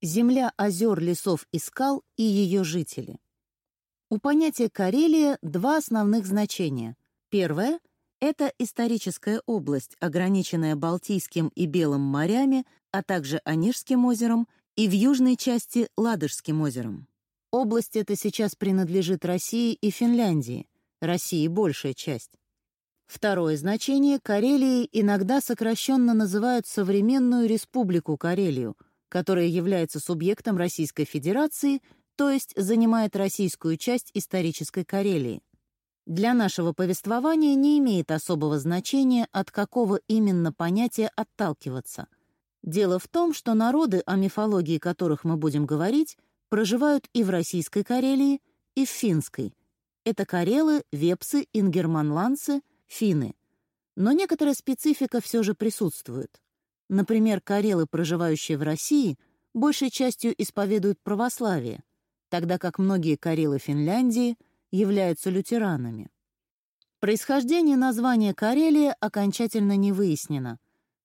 Земля озер, лесов и скал и ее жители. У понятия Карелия два основных значения. Первое — это историческая область, ограниченная Балтийским и Белым морями, а также Онежским озером и в южной части Ладожским озером. Область эта сейчас принадлежит России и Финляндии, России большая часть. Второе значение Карелии иногда сокращенно называют современную республику Карелию, которая является субъектом Российской Федерации, то есть занимает российскую часть исторической Карелии. Для нашего повествования не имеет особого значения, от какого именно понятия отталкиваться. Дело в том, что народы, о мифологии которых мы будем говорить, проживают и в Российской Карелии, и в Финской. Это карелы, вепсы, ингерманландцы — финны. Но некоторая специфика все же присутствует. Например, карелы, проживающие в России, большей частью исповедуют православие, тогда как многие карелы Финляндии являются лютеранами. Происхождение названия Карелия окончательно не выяснено.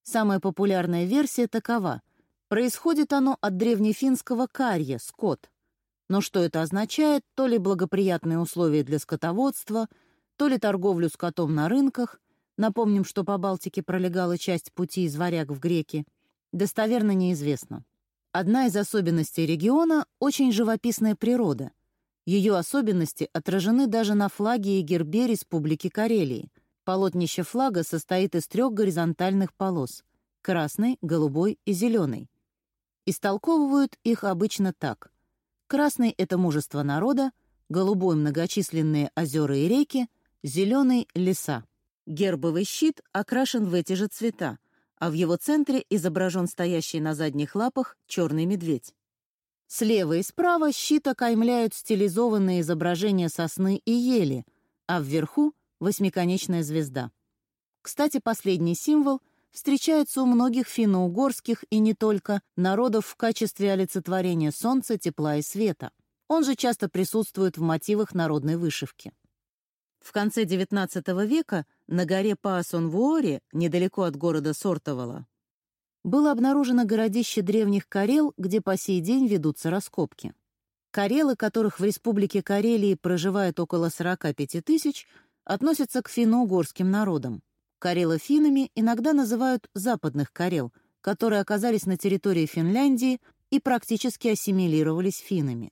Самая популярная версия такова. Происходит оно от древнефинского «карья» — скот. Но что это означает, то ли благоприятные условия для скотоводства — то ли торговлю с котом на рынках, напомним, что по Балтике пролегала часть пути из Варяг в Греки, достоверно неизвестно. Одна из особенностей региона — очень живописная природа. Ее особенности отражены даже на флаге и гербе Республики Карелии. Полотнище флага состоит из трех горизонтальных полос — красной, голубой и зеленой. Истолковывают их обычно так. Красный — это мужество народа, голубой — многочисленные озера и реки, Зеленый — леса. Гербовый щит окрашен в эти же цвета, а в его центре изображен стоящий на задних лапах черный медведь. Слева и справа щит окаймляют стилизованные изображения сосны и ели, а вверху — восьмиконечная звезда. Кстати, последний символ встречается у многих финно-угорских и не только народов в качестве олицетворения солнца, тепла и света. Он же часто присутствует в мотивах народной вышивки. В конце XIX века на горе Паасон-Вуоре, недалеко от города Сортовала, было обнаружено городище древних Карел, где по сей день ведутся раскопки. Карелы, которых в Республике Карелии проживает около 45 тысяч, относятся к финно-угорским народам. Карело-финами иногда называют западных Карел, которые оказались на территории Финляндии и практически ассимилировались финами.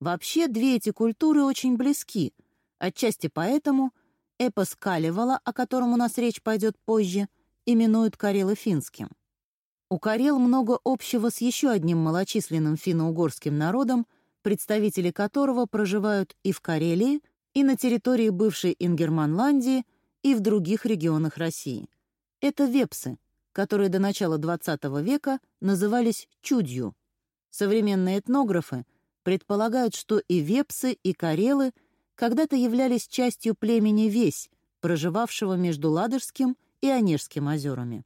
Вообще, две эти культуры очень близки — Отчасти поэтому эпос Калевала, о котором у нас речь пойдет позже, именуют карело-финским. У карел много общего с еще одним малочисленным финно-угорским народом, представители которого проживают и в Карелии, и на территории бывшей Ингерманландии, и в других регионах России. Это вепсы, которые до начала XX века назывались чудью. Современные этнографы предполагают, что и вепсы, и карелы — когда-то являлись частью племени Весь, проживавшего между Ладожским и Онежским озерами.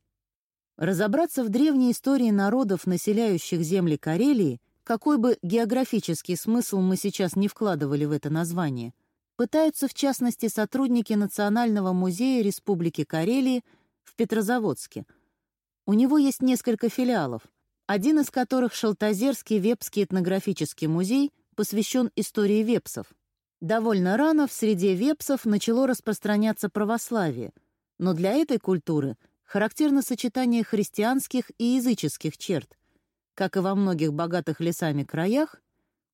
Разобраться в древней истории народов, населяющих земли Карелии, какой бы географический смысл мы сейчас не вкладывали в это название, пытаются в частности сотрудники Национального музея Республики Карелии в Петрозаводске. У него есть несколько филиалов, один из которых Шалтазерский Вепский этнографический музей посвящен истории вепсов. Довольно рано в среде вепсов начало распространяться православие, но для этой культуры характерно сочетание христианских и языческих черт. Как и во многих богатых лесами краях,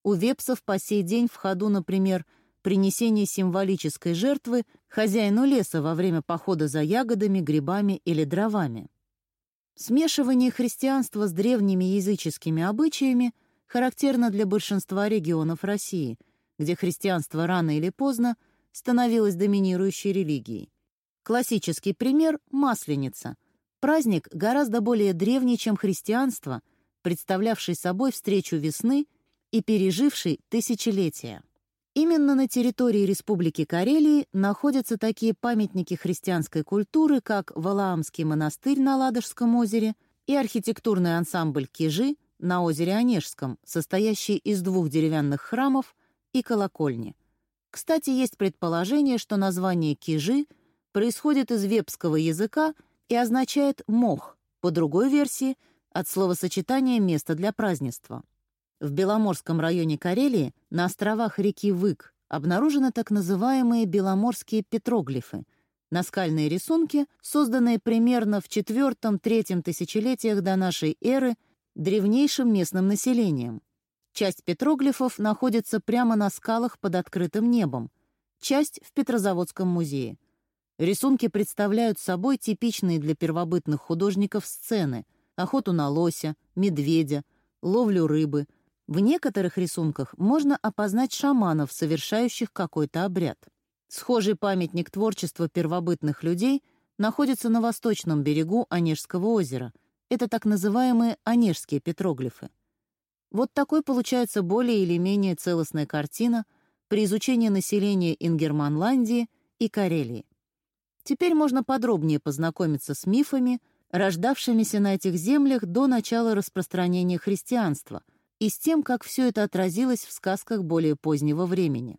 у вепсов по сей день в ходу, например, принесение символической жертвы хозяину леса во время похода за ягодами, грибами или дровами. Смешивание христианства с древними языческими обычаями характерно для большинства регионов России – где христианство рано или поздно становилось доминирующей религией. Классический пример — Масленица. Праздник гораздо более древний, чем христианство, представлявший собой встречу весны и переживший тысячелетия. Именно на территории Республики Карелии находятся такие памятники христианской культуры, как Валаамский монастырь на Ладожском озере и архитектурный ансамбль Кижи на озере Онежском, состоящий из двух деревянных храмов и колокольни. Кстати, есть предположение, что название кижи происходит из вепского языка и означает «мох», по другой версии — от словосочетания «место для празднества». В Беломорском районе Карелии на островах реки Вык обнаружены так называемые беломорские петроглифы — наскальные рисунки, созданные примерно в IV-III тысячелетиях до нашей эры древнейшим местным населением. Часть петроглифов находится прямо на скалах под открытым небом, часть — в Петрозаводском музее. Рисунки представляют собой типичные для первобытных художников сцены — охоту на лося, медведя, ловлю рыбы — в некоторых рисунках можно опознать шаманов, совершающих какой-то обряд. Схожий памятник творчества первобытных людей находится на восточном берегу Онежского озера. Это так называемые онежские петроглифы. Вот такой получается более или менее целостная картина при изучении населения Ингерманландии и Карелии. Теперь можно подробнее познакомиться с мифами, рождавшимися на этих землях до начала распространения христианства — и с тем, как все это отразилось в сказках более позднего времени.